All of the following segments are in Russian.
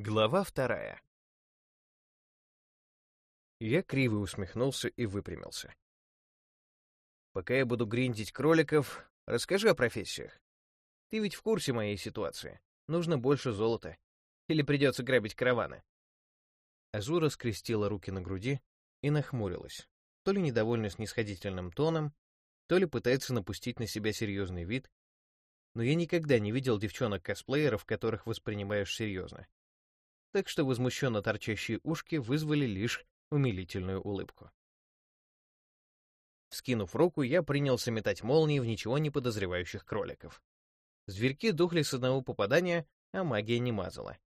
Глава вторая. Я криво усмехнулся и выпрямился. Пока я буду гриндить кроликов, расскажи о профессиях. Ты ведь в курсе моей ситуации. Нужно больше золота. Или придется грабить караваны. Азура скрестила руки на груди и нахмурилась, то ли недовольна снисходительным тоном, то ли пытается напустить на себя серьезный вид, но я никогда не видел девчонок-косплееров, которых воспринимаешь серьезно так что возмущенно торчащие ушки вызвали лишь умилительную улыбку. Скинув руку, я принялся метать молнии в ничего не подозревающих кроликов. Зверьки духли с одного попадания, а магия не мазала.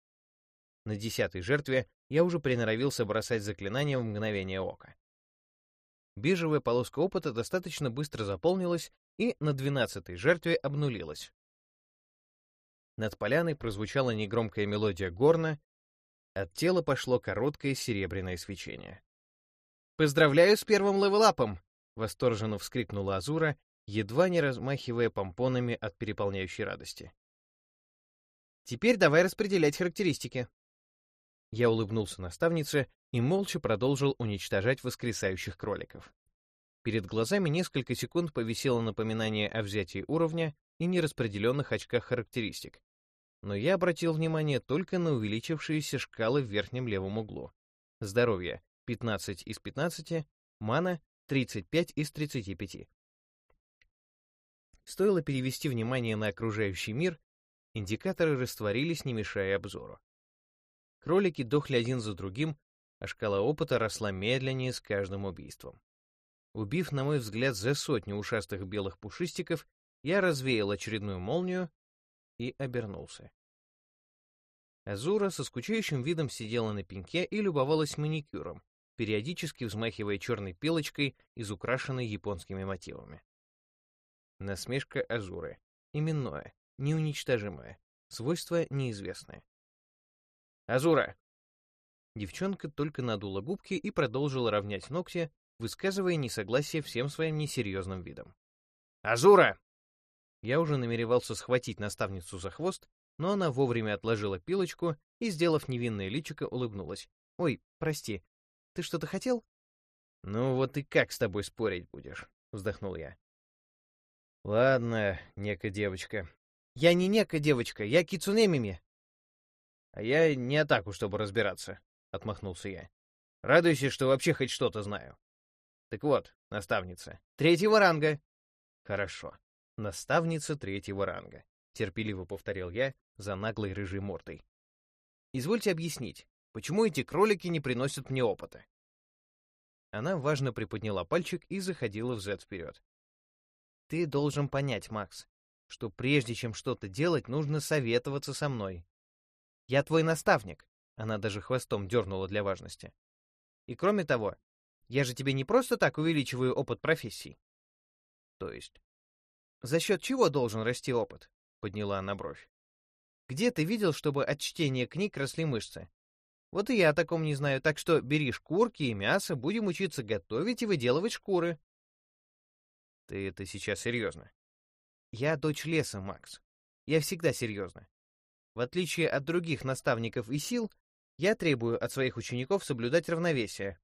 На десятой жертве я уже приноровился бросать заклинания в мгновение ока. Бежевая полоска опыта достаточно быстро заполнилась и на двенадцатой жертве обнулилась. Над поляной прозвучала негромкая мелодия горна, от тела пошло короткое серебряное свечение. «Поздравляю с первым левелапом!» — восторженно вскрикнула Азура, едва не размахивая помпонами от переполняющей радости. «Теперь давай распределять характеристики». Я улыбнулся наставнице и молча продолжил уничтожать воскресающих кроликов. Перед глазами несколько секунд повисело напоминание о взятии уровня и нераспределенных очках характеристик, но я обратил внимание только на увеличившиеся шкалы в верхнем левом углу. Здоровье — 15 из 15, мана — 35 из 35. Стоило перевести внимание на окружающий мир, индикаторы растворились, не мешая обзору. Кролики дохли один за другим, а шкала опыта росла медленнее с каждым убийством. Убив, на мой взгляд, за сотню ушастых белых пушистиков, я развеял очередную молнию и обернулся. Азура со скучающим видом сидела на пеньке и любовалась маникюром, периодически взмахивая черной пилочкой, из украшенной японскими мотивами. Насмешка Азуры. Именное, неуничтожимое, свойство неизвестное. «Азура!» Девчонка только надула губки и продолжила равнять ногти, высказывая несогласие всем своим несерьезным видом. «Азура!» Я уже намеревался схватить наставницу за хвост, но она вовремя отложила пилочку и, сделав невинное личико, улыбнулась. «Ой, прости, ты что-то хотел?» «Ну вот и как с тобой спорить будешь?» — вздохнул я. «Ладно, нека девочка». «Я не нека девочка, я кицунемими». «А я не атаку, чтобы разбираться», — отмахнулся я. «Радуйся, что вообще хоть что-то знаю». «Так вот, наставница, третьего ранга». «Хорошо наставница третьего ранга», — терпеливо повторил я за наглой рыжей мордой. «Извольте объяснить, почему эти кролики не приносят мне опыта?» Она важно приподняла пальчик и заходила взад вперед. «Ты должен понять, Макс, что прежде чем что-то делать, нужно советоваться со мной. Я твой наставник», — она даже хвостом дернула для важности. «И кроме того, я же тебе не просто так увеличиваю опыт профессий». «То есть?» «За счет чего должен расти опыт?» — подняла она бровь. «Где ты видел, чтобы от чтения книг росли мышцы? Вот и я о таком не знаю, так что бери шкурки и мясо, будем учиться готовить и выделывать шкуры». «Ты это сейчас серьезно?» «Я дочь леса, Макс. Я всегда серьезно. В отличие от других наставников и сил, я требую от своих учеников соблюдать равновесие».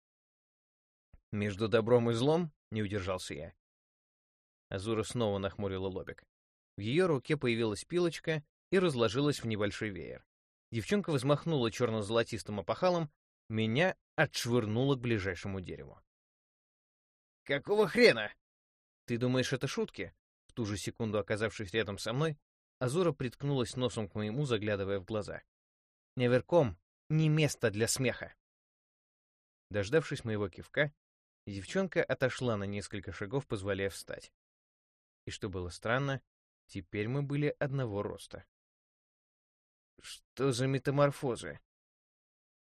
«Между добром и злом?» — не удержался я. Азура снова нахмурила лобик. В ее руке появилась пилочка и разложилась в небольшой веер. Девчонка взмахнула черно-золотистым опахалом, меня отшвырнуло к ближайшему дереву. «Какого хрена?» «Ты думаешь, это шутки?» В ту же секунду, оказавшись рядом со мной, Азура приткнулась носом к моему, заглядывая в глаза. «Неверком — не место для смеха!» Дождавшись моего кивка, девчонка отошла на несколько шагов, позволяя встать. И что было странно, теперь мы были одного роста. Что за метаморфозы?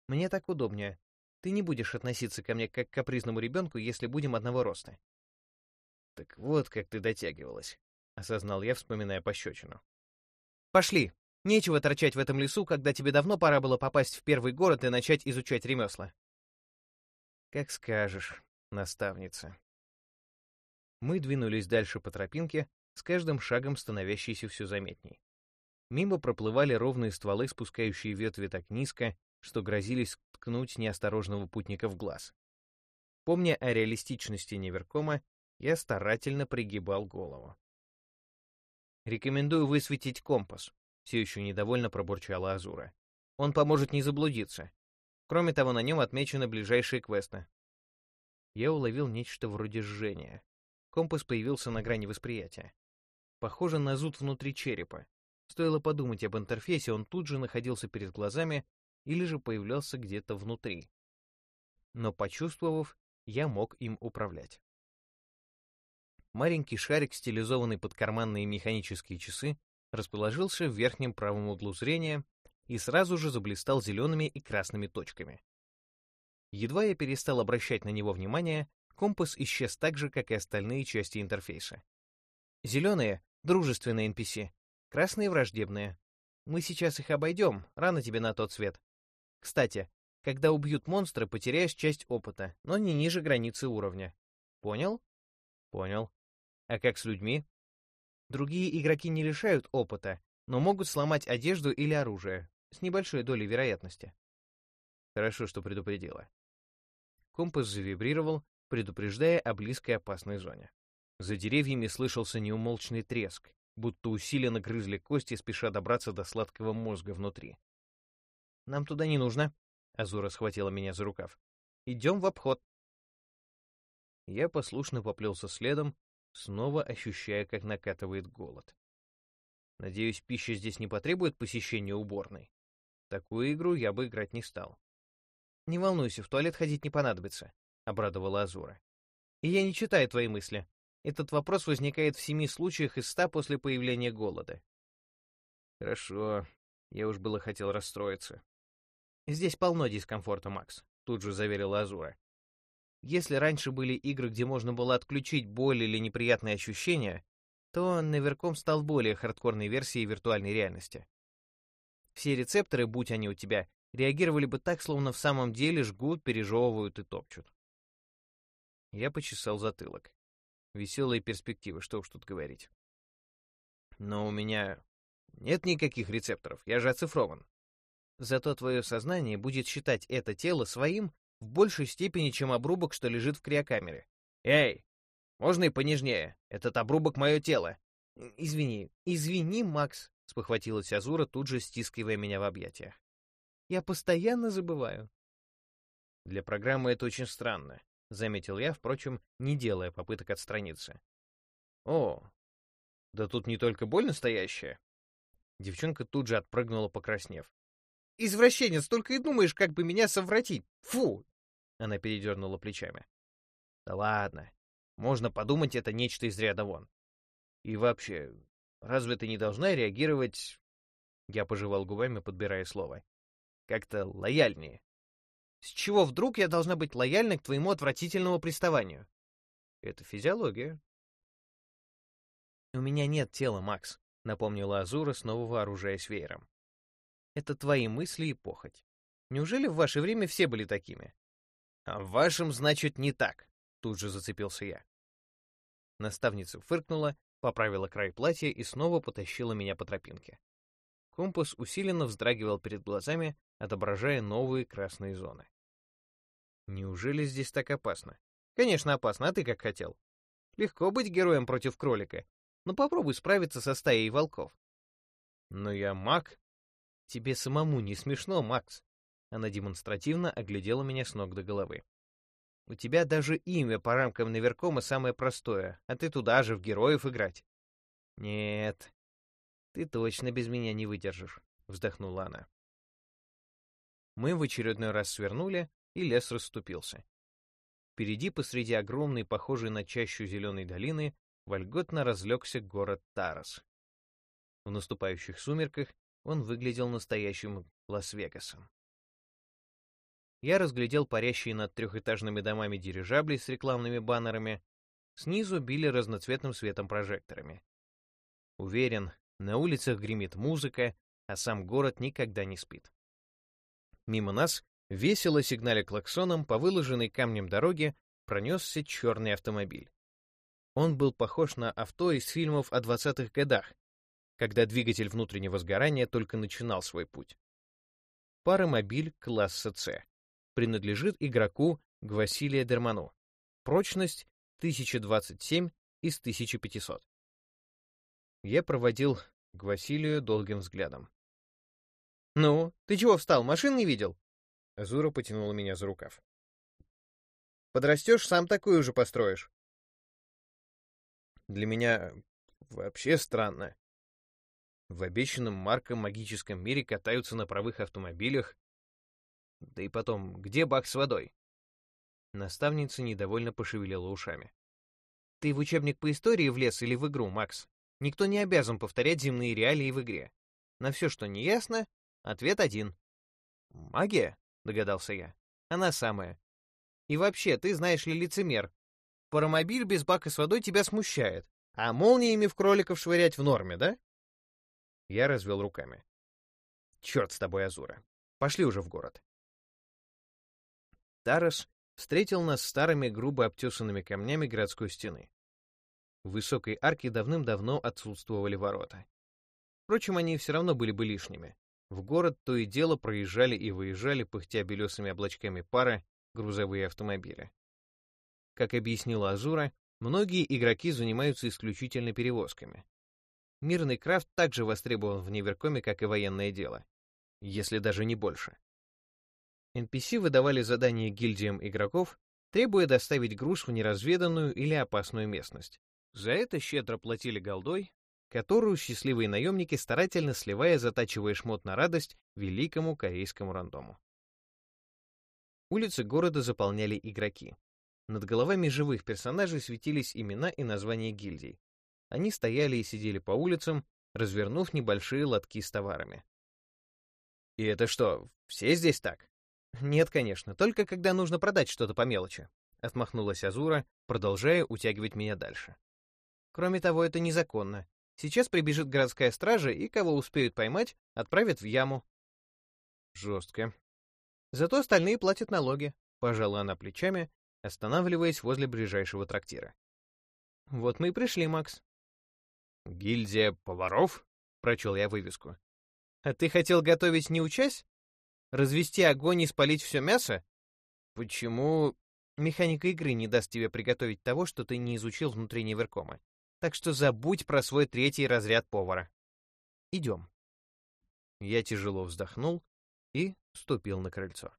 Мне так удобнее. Ты не будешь относиться ко мне как к капризному ребенку, если будем одного роста. Так вот, как ты дотягивалась, осознал я, вспоминая пощечину. Пошли. Нечего торчать в этом лесу, когда тебе давно пора было попасть в первый город и начать изучать ремесла. Как скажешь, наставница. Мы двинулись дальше по тропинке, с каждым шагом становящейся все заметней. Мимо проплывали ровные стволы, спускающие ветви так низко, что грозились ткнуть неосторожного путника в глаз. Помня о реалистичности Неверкома, я старательно пригибал голову. «Рекомендую высветить компас», — все еще недовольно пробурчала Азура. «Он поможет не заблудиться. Кроме того, на нем отмечены ближайшие квесты». Я уловил нечто вроде жжения. Компас появился на грани восприятия. Похоже на зуд внутри черепа. Стоило подумать об интерфейсе, он тут же находился перед глазами или же появлялся где-то внутри. Но почувствовав, я мог им управлять. Маленький шарик, стилизованный под карманные механические часы, расположился в верхнем правом углу зрения и сразу же заблистал зелеными и красными точками. Едва я перестал обращать на него внимание, компас исчез так же, как и остальные части интерфейса. Зеленые — дружественные NPC, красные — враждебные. Мы сейчас их обойдем, рано тебе на тот свет. Кстати, когда убьют монстра, потеряешь часть опыта, но не ниже границы уровня. Понял? Понял. А как с людьми? Другие игроки не лишают опыта, но могут сломать одежду или оружие, с небольшой долей вероятности. Хорошо, что предупредила. Компас завибрировал, предупреждая о близкой опасной зоне. За деревьями слышался неумолчный треск, будто усиленно грызли кости, спеша добраться до сладкого мозга внутри. «Нам туда не нужно», — Азура схватила меня за рукав. «Идем в обход». Я послушно поплелся следом, снова ощущая, как накатывает голод. Надеюсь, пища здесь не потребует посещения уборной. Такую игру я бы играть не стал. «Не волнуйся, в туалет ходить не понадобится», — обрадовала Азура. «И я не читаю твои мысли. Этот вопрос возникает в семи случаях из ста после появления голода». «Хорошо. Я уж было хотел расстроиться». «Здесь полно дискомфорта, Макс», — тут же заверила Азура. Если раньше были игры, где можно было отключить боль или неприятные ощущения, то Неверком стал более хардкорной версией виртуальной реальности. Все рецепторы, будь они у тебя, реагировали бы так, словно в самом деле жгут, пережевывают и топчут. Я почесал затылок. Веселые перспективы, что уж тут говорить. Но у меня нет никаких рецепторов, я же оцифрован. Зато твое сознание будет считать это тело своим в большей степени, чем обрубок, что лежит в криокамере. «Эй, можно и понежнее? Этот обрубок — мое тело!» «Извини, извини, Макс», — спохватилась Азура, тут же стискивая меня в объятиях. «Я постоянно забываю». «Для программы это очень странно», — заметил я, впрочем, не делая попыток отстраниться. «О, да тут не только боль настоящая». Девчонка тут же отпрыгнула, покраснев. «Извращенец, только и думаешь, как бы меня совратить! Фу!» Она передернула плечами. «Да ладно. Можно подумать, это нечто из ряда вон. И вообще, разве ты не должна реагировать...» Я пожевал губами, подбирая слово. «Как-то лояльнее. С чего вдруг я должна быть лояльна к твоему отвратительному приставанию?» «Это физиология». «У меня нет тела, Макс», — напомнила Азура, снова вооружаясь веером. «Это твои мысли и похоть. Неужели в ваше время все были такими? «А в вашем, значит, не так», — тут же зацепился я. Наставница фыркнула, поправила край платья и снова потащила меня по тропинке. Компас усиленно вздрагивал перед глазами, отображая новые красные зоны. Неужели здесь так опасно? Конечно, опасно, а ты как хотел. Легко быть героем против кролика, но попробуй справиться со стаей волков. Но я маг. Тебе самому не смешно, Макс. Она демонстративно оглядела меня с ног до головы. «У тебя даже имя по рамкам наверкома самое простое, а ты туда же в героев играть». «Нет, ты точно без меня не выдержишь», — вздохнула она. Мы в очередной раз свернули, и лес расступился. Впереди, посреди огромной, похожей на чащу зеленой долины, вольготно разлегся город Тарас. В наступающих сумерках он выглядел настоящим Лас-Вегасом я разглядел парящие над трехэтажными домами дирижабли с рекламными баннерами. Снизу били разноцветным светом прожекторами. Уверен, на улицах гремит музыка, а сам город никогда не спит. Мимо нас, весело сигналя клаксоном, по выложенной камнем дороге пронесся черный автомобиль. Он был похож на авто из фильмов о 20-х годах, когда двигатель внутреннего сгорания только начинал свой путь. Паромобиль класса С. Принадлежит игроку Гвасилия Дерману. Прочность 1027 из 1500. Я проводил Гвасилию долгим взглядом. «Ну, ты чего встал, машин не видел?» Азура потянула меня за рукав. «Подрастешь, сам такую же построишь». Для меня вообще странно. В обещанном Марком магическом мире катаются на правых автомобилях. Да и потом, где бак с водой? Наставница недовольно пошевелила ушами. Ты в учебник по истории влез или в игру, Макс? Никто не обязан повторять земные реалии в игре. На все, что не ясно, ответ один. Магия, догадался я. Она самая. И вообще, ты знаешь ли лицемер, Паромобиль без бака с водой тебя смущает, а молниями в кроликов швырять в норме, да? Я развел руками. Черт с тобой, Азура. Пошли уже в город. Тарас встретил нас старыми грубо обтесанными камнями городской стены. В высокой арке давным-давно отсутствовали ворота. Впрочем, они все равно были бы лишними. В город то и дело проезжали и выезжали, пыхтя белесыми облачками пара, грузовые автомобили. Как объяснила Азура, многие игроки занимаются исключительно перевозками. Мирный крафт также востребован в Неверкоме, как и военное дело, если даже не больше. NPC выдавали задания гильдиям игроков, требуя доставить груз в неразведанную или опасную местность. За это щедро платили голдой, которую счастливые наемники старательно сливая затачивая шмот на радость великому корейскому рандому. Улицы города заполняли игроки. Над головами живых персонажей светились имена и названия гильдий. Они стояли и сидели по улицам, развернув небольшие лотки с товарами. «И это что, все здесь так?» «Нет, конечно, только когда нужно продать что-то по мелочи», — отмахнулась Азура, продолжая утягивать меня дальше. «Кроме того, это незаконно. Сейчас прибежит городская стража, и кого успеют поймать, отправят в яму». «Жестко». «Зато остальные платят налоги», — пожала она плечами, останавливаясь возле ближайшего трактира. «Вот мы и пришли, Макс». «Гильдия поваров?» — прочел я вывеску. «А ты хотел готовить не учась? Развести огонь и спалить все мясо? Почему...» «Механика игры не даст тебе приготовить того, что ты не изучил внутри Неверкома. Так что забудь про свой третий разряд повара. Идем». Я тяжело вздохнул и вступил на крыльцо.